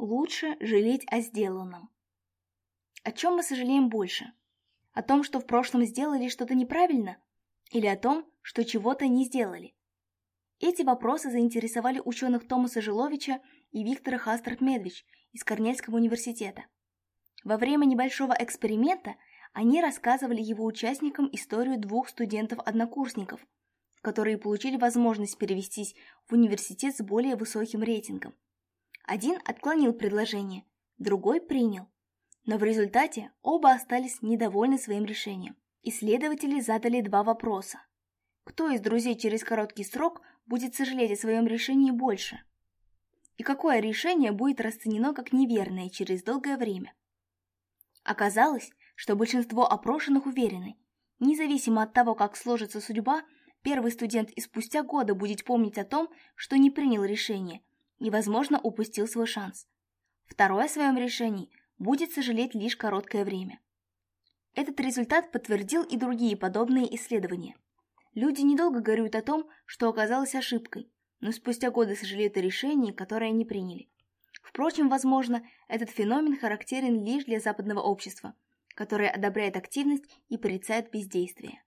Лучше жалеть о сделанном. О чем мы сожалеем больше? О том, что в прошлом сделали что-то неправильно? Или о том, что чего-то не сделали? Эти вопросы заинтересовали ученых Томаса Жиловича и Виктора Хастерт-Медвич из Корнельского университета. Во время небольшого эксперимента они рассказывали его участникам историю двух студентов-однокурсников, которые получили возможность перевестись в университет с более высоким рейтингом. Один отклонил предложение, другой принял. Но в результате оба остались недовольны своим решением. Исследователи задали два вопроса. Кто из друзей через короткий срок будет сожалеть о своем решении больше? И какое решение будет расценено как неверное через долгое время? Оказалось, что большинство опрошенных уверены, независимо от того, как сложится судьба, первый студент и спустя года будет помнить о том, что не принял решение, Невозможно возможно, упустил свой шанс. Второе о своем решении будет сожалеть лишь короткое время. Этот результат подтвердил и другие подобные исследования. Люди недолго горюют о том, что оказалось ошибкой, но спустя годы сожалеют о решении, которое они приняли. Впрочем, возможно, этот феномен характерен лишь для западного общества, которое одобряет активность и порицает бездействие.